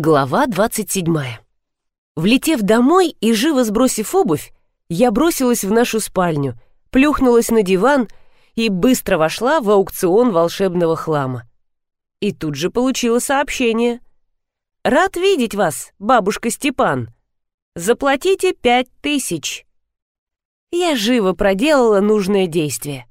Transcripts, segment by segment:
Глава 27. Влетев домой и живо сбросив обувь, я бросилась в нашу спальню, плюхнулась на диван и быстро вошла в аукцион волшебного хлама. И тут же получила сообщение. «Рад видеть вас, бабушка Степан. Заплатите пять тысяч». Я живо проделала нужное действие.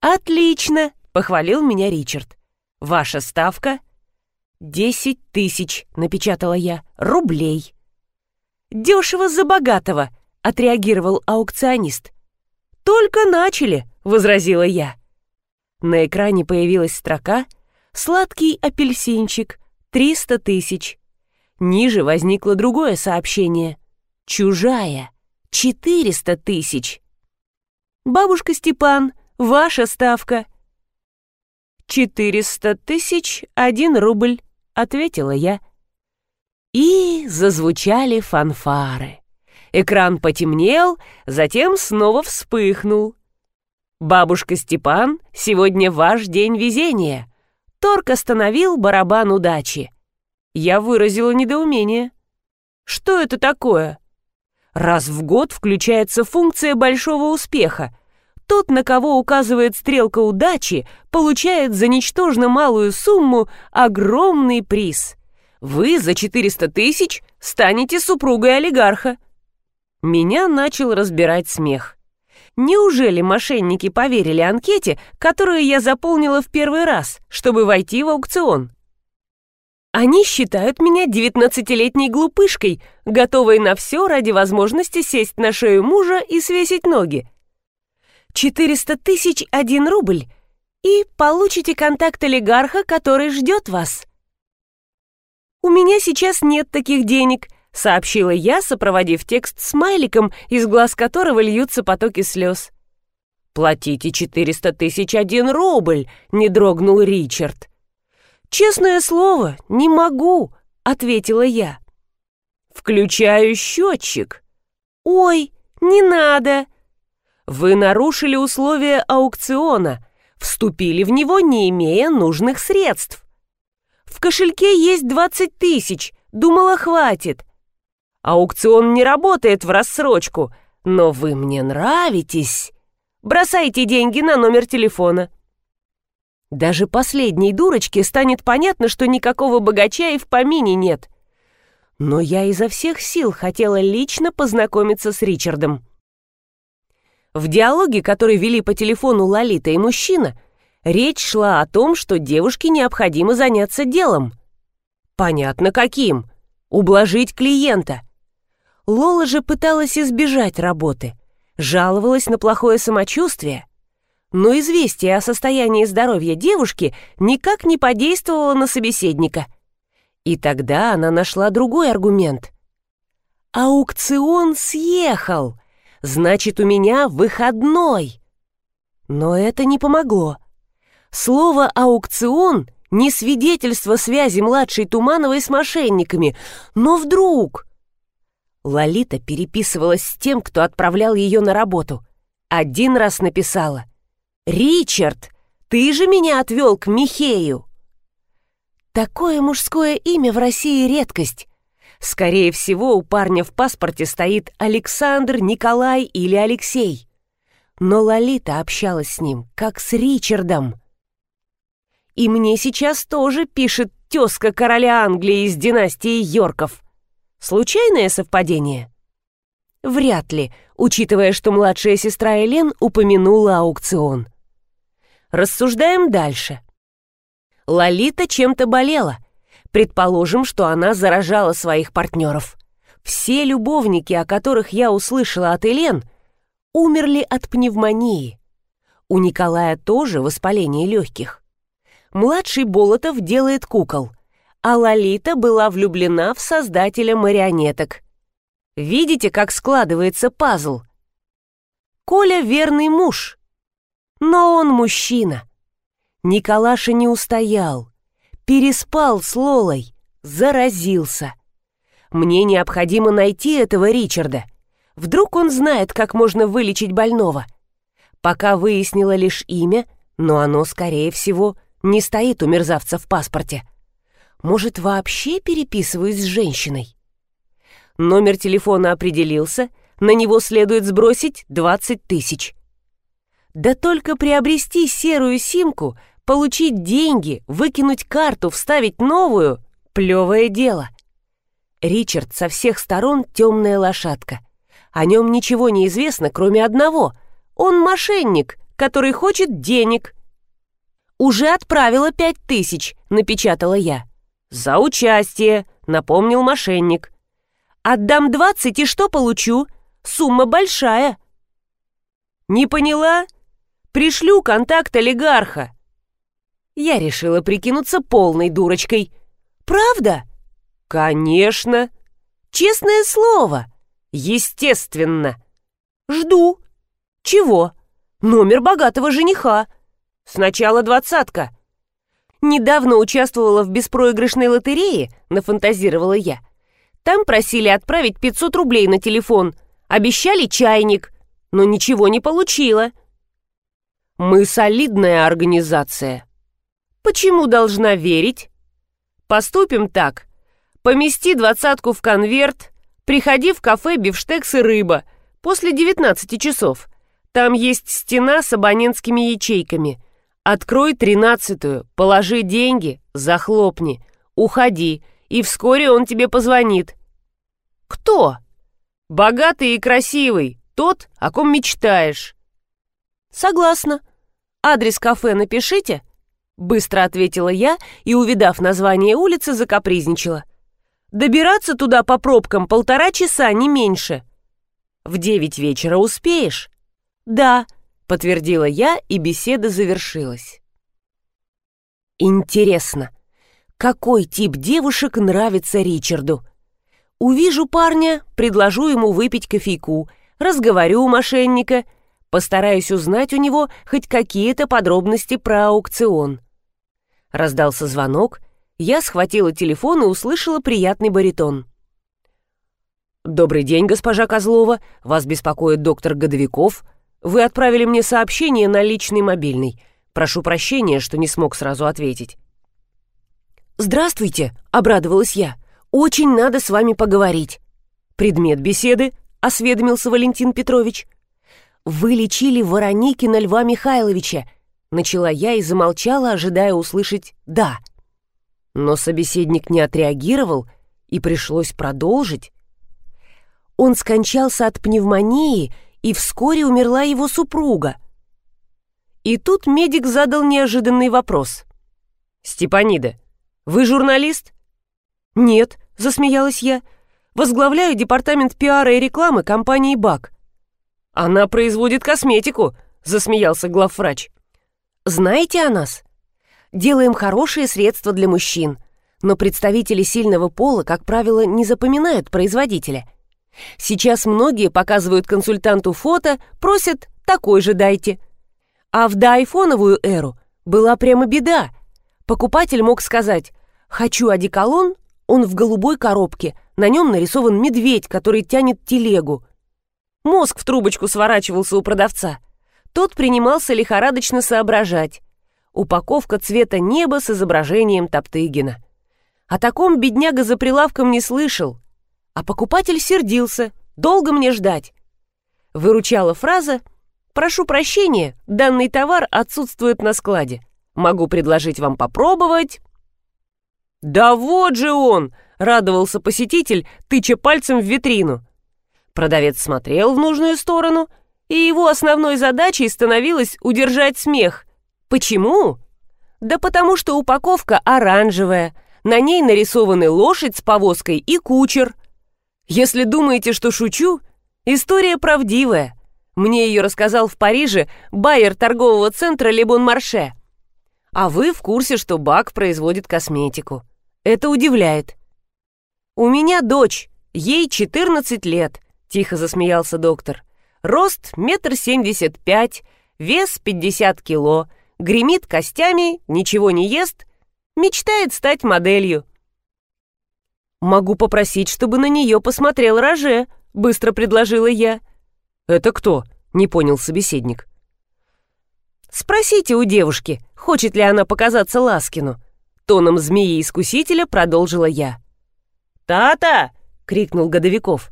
«Отлично!» — похвалил меня Ричард. «Ваша ставка — «Десять тысяч», — напечатала я, — «рублей». «Дешево за богатого», — отреагировал аукционист. «Только начали», — возразила я. На экране появилась строка «Сладкий апельсинчик, триста тысяч». Ниже возникло другое сообщение «Чужая, четыреста тысяч». «Бабушка Степан, ваша ставка». «Четыреста тысяч, один рубль», — ответила я. И зазвучали фанфары. Экран потемнел, затем снова вспыхнул. «Бабушка Степан, сегодня ваш день везения». Торг остановил барабан удачи. Я выразила недоумение. «Что это такое?» Раз в год включается функция большого успеха. Тот, на кого указывает стрелка удачи, получает за ничтожно малую сумму огромный приз. Вы за 400 тысяч станете супругой олигарха. Меня начал разбирать смех. Неужели мошенники поверили анкете, которую я заполнила в первый раз, чтобы войти в аукцион? Они считают меня девятнадцатилетней глупышкой, готовой на все ради возможности сесть на шею мужа и свесить ноги. 400 тысяч один рубль и получите контакт олигарха, который ждет вас. «У меня сейчас нет таких денег», — сообщила я, сопроводив текст смайликом, из глаз которого льются потоки слез. «Платите 400 тысяч один рубль», — не дрогнул Ричард. «Честное слово, не могу», — ответила я. «Включаю счетчик». «Ой, не надо», вы нарушили условия аукциона, вступили в него, не имея нужных средств. В кошельке есть 20 тысяч, думала, хватит. Аукцион не работает в рассрочку, но вы мне нравитесь. Бросайте деньги на номер телефона. Даже последней дурочке станет понятно, что никакого богача и в помине нет. Но я изо всех сил хотела лично познакомиться с Ричардом. В диалоге, который вели по телефону Лолита и мужчина, речь шла о том, что девушке необходимо заняться делом. Понятно каким. Ублажить клиента. Лола же пыталась избежать работы, жаловалась на плохое самочувствие. Но известие о состоянии здоровья девушки никак не подействовало на собеседника. И тогда она нашла другой аргумент. Аукцион съехал — Значит, у меня выходной. Но это не помогло. Слово «аукцион» не свидетельство связи младшей Тумановой с мошенниками, но вдруг... Лолита переписывалась с тем, кто отправлял ее на работу. Один раз написала «Ричард, ты же меня отвел к Михею!» Такое мужское имя в России редкость. Скорее всего, у парня в паспорте стоит Александр, Николай или Алексей. Но Лолита общалась с ним, как с Ричардом. И мне сейчас тоже пишет тезка короля Англии из династии Йорков. Случайное совпадение? Вряд ли, учитывая, что младшая сестра Элен упомянула аукцион. Рассуждаем дальше. Лолита чем-то болела, Предположим, что она заражала своих партнеров. Все любовники, о которых я услышала от Элен, умерли от пневмонии. У Николая тоже воспаление легких. Младший Болотов делает кукол, а Лолита была влюблена в создателя марионеток. Видите, как складывается пазл? Коля верный муж, но он мужчина. Николаша не устоял, переспал с Лолой, заразился. Мне необходимо найти этого Ричарда. Вдруг он знает, как можно вылечить больного. Пока выяснила лишь имя, но оно, скорее всего, не стоит у мерзавца в паспорте. Может, вообще переписываюсь с женщиной? Номер телефона определился, на него следует сбросить 20 тысяч. Да только приобрести серую симку, получить деньги, выкинуть карту, вставить новую — плевое дело. Ричард со всех сторон темная лошадка. О нем ничего не известно, кроме одного. Он мошенник, который хочет денег. «Уже отправила пять тысяч», — напечатала я. «За участие», — напомнил мошенник. «Отдам двадцать, и что получу? Сумма большая». «Не поняла? Пришлю контакт олигарха». Я решила прикинуться полной дурочкой. «Правда?» «Конечно!» «Честное слово!» «Естественно!» «Жду!» «Чего?» «Номер богатого жениха!» «Сначала двадцатка!» «Недавно участвовала в беспроигрышной лотерее», — нафантазировала я. «Там просили отправить 500 рублей на телефон, обещали чайник, но ничего не получила». «Мы солидная организация». «Почему должна верить?» «Поступим так. Помести двадцатку в конверт, приходи в кафе «Бифштекс и рыба» после 19 часов. Там есть стена с абонентскими ячейками. Открой тринадцатую, положи деньги, захлопни, уходи, и вскоре он тебе позвонит. Кто? Богатый и красивый, тот, о ком мечтаешь. Согласна. Адрес кафе напишите. Быстро ответила я и, увидав название улицы, закапризничала. Добираться туда по пробкам полтора часа, не меньше. В девять вечера успеешь? Да, подтвердила я, и беседа завершилась. Интересно, какой тип девушек нравится Ричарду? Увижу парня, предложу ему выпить кофейку, разговорю у мошенника, постараюсь узнать у него хоть какие-то подробности про аукцион. Раздался звонок, я схватила телефон и услышала приятный баритон. «Добрый день, госпожа Козлова. Вас беспокоит доктор Годовиков. Вы отправили мне сообщение на личный мобильный. Прошу прощения, что не смог сразу ответить». «Здравствуйте», — обрадовалась я. «Очень надо с вами поговорить». «Предмет беседы», — осведомился Валентин Петрович. «Вы лечили Вороникина Льва Михайловича», — начала я и замолчала, ожидая услышать «да». Но собеседник не отреагировал, и пришлось продолжить. Он скончался от пневмонии, и вскоре умерла его супруга. И тут медик задал неожиданный вопрос. «Степанида, вы журналист?» «Нет», — засмеялась я. «Возглавляю департамент пиара и рекламы компании «Бак». «Она производит косметику», — засмеялся главврач. «Знаете о нас?» делаем хорошие средства для мужчин, но представители сильного пола, как правило, не запоминают производителя. Сейчас многие показывают консультанту фото, просят «такой же дайте». А в доайфоновую эру была прямо беда. Покупатель мог сказать «хочу одеколон», он в голубой коробке, на нем нарисован медведь, который тянет телегу. Мозг в трубочку сворачивался у продавца. Тот принимался лихорадочно соображать упаковка цвета неба с изображением Топтыгина. О таком бедняга за прилавком не слышал, а покупатель сердился, долго мне ждать. Выручала фраза «Прошу прощения, данный товар отсутствует на складе. Могу предложить вам попробовать». «Да вот же он!» — радовался посетитель, тыча пальцем в витрину. Продавец смотрел в нужную сторону, и его основной задачей становилось удержать смех — Почему? Да потому что упаковка оранжевая, на ней нарисованы лошадь с повозкой и кучер. Если думаете, что шучу, история правдивая. Мне ее рассказал в Париже байер торгового центра Лебон Марше. А вы в курсе, что Бак производит косметику. Это удивляет. «У меня дочь, ей 14 лет», — тихо засмеялся доктор. «Рост метр семьдесят пять, вес 50 кило, гремит костями, ничего не ест, мечтает стать моделью. «Могу попросить, чтобы на нее посмотрел Роже», — быстро предложила я. «Это кто?» — не понял собеседник. «Спросите у девушки, хочет ли она показаться Ласкину. Тоном змеи-искусителя продолжила я. «Тата!» — крикнул Годовиков.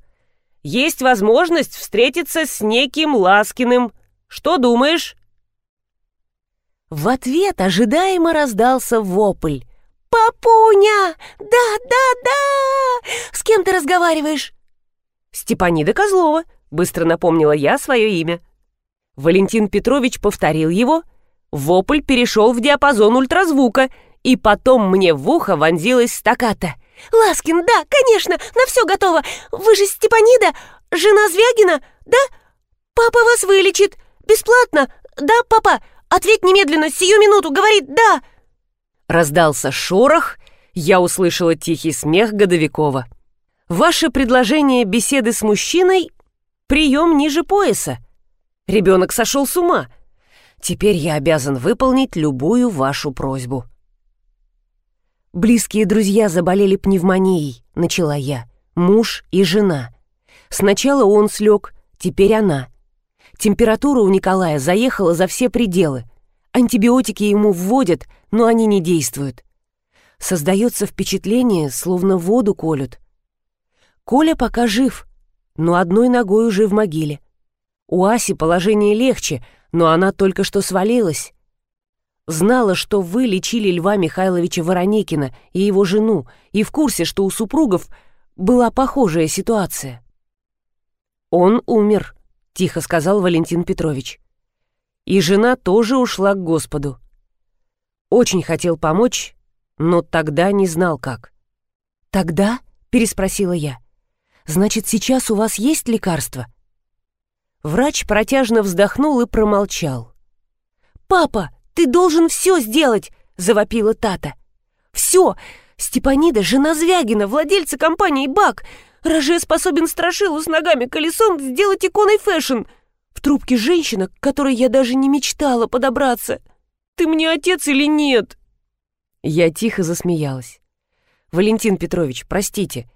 «Есть возможность встретиться с неким Ласкиным. Что думаешь?» В ответ ожидаемо раздался вопль. «Папуня! Да, да, да! С кем ты разговариваешь?» «Степанида Козлова», — быстро напомнила я свое имя. Валентин Петрович повторил его. Вопль перешел в диапазон ультразвука, и потом мне в ухо вонзилась стаката. «Ласкин, да, конечно, на все готово. Вы же Степанида, жена Звягина, да? Папа вас вылечит. Бесплатно. Да, папа? Ответь немедленно, сию минуту, говорит «да». Раздался шорох, я услышала тихий смех Годовикова. «Ваше предложение беседы с мужчиной — прием ниже пояса. Ребенок сошел с ума. Теперь я обязан выполнить любую вашу просьбу». «Близкие друзья заболели пневмонией», — начала я. «Муж и жена. Сначала он слег, теперь она. Температура у Николая заехала за все пределы. Антибиотики ему вводят, но они не действуют. Создается впечатление, словно воду колют. Коля пока жив, но одной ногой уже в могиле. У Аси положение легче, но она только что свалилась. Знала, что вы лечили Льва Михайловича Вороникина и его жену, и в курсе, что у супругов была похожая ситуация. «Он умер», — тихо сказал Валентин Петрович. И жена тоже ушла к Господу. Очень хотел помочь, но тогда не знал как. «Тогда?» — переспросила я. «Значит, сейчас у вас есть лекарство?» Врач протяжно вздохнул и промолчал. «Папа, ты должен все сделать!» — завопила Тата. «Все! Степанида — жена Звягина, владельца компании «Бак». Роже способен страшилу с ногами колесом сделать иконой фэшн. В трубке женщина, к которой я даже не мечтала подобраться. Ты мне отец или нет?» Я тихо засмеялась. «Валентин Петрович, простите.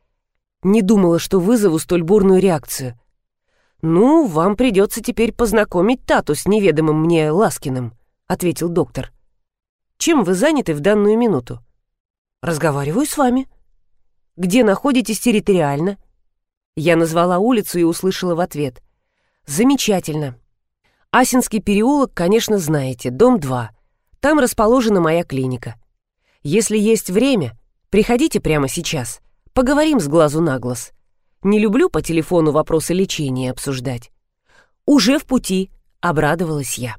Не думала, что вызову столь бурную реакцию. Ну, вам придется теперь познакомить Тату с неведомым мне Ласкиным», — ответил доктор. «Чем вы заняты в данную минуту?» «Разговариваю с вами». «Где находитесь территориально?» Я назвала улицу и услышала в ответ. Замечательно. Асинский переулок, конечно, знаете, дом 2. Там расположена моя клиника. Если есть время, приходите прямо сейчас. Поговорим с глазу на глаз. Не люблю по телефону вопросы лечения обсуждать. Уже в пути, обрадовалась я.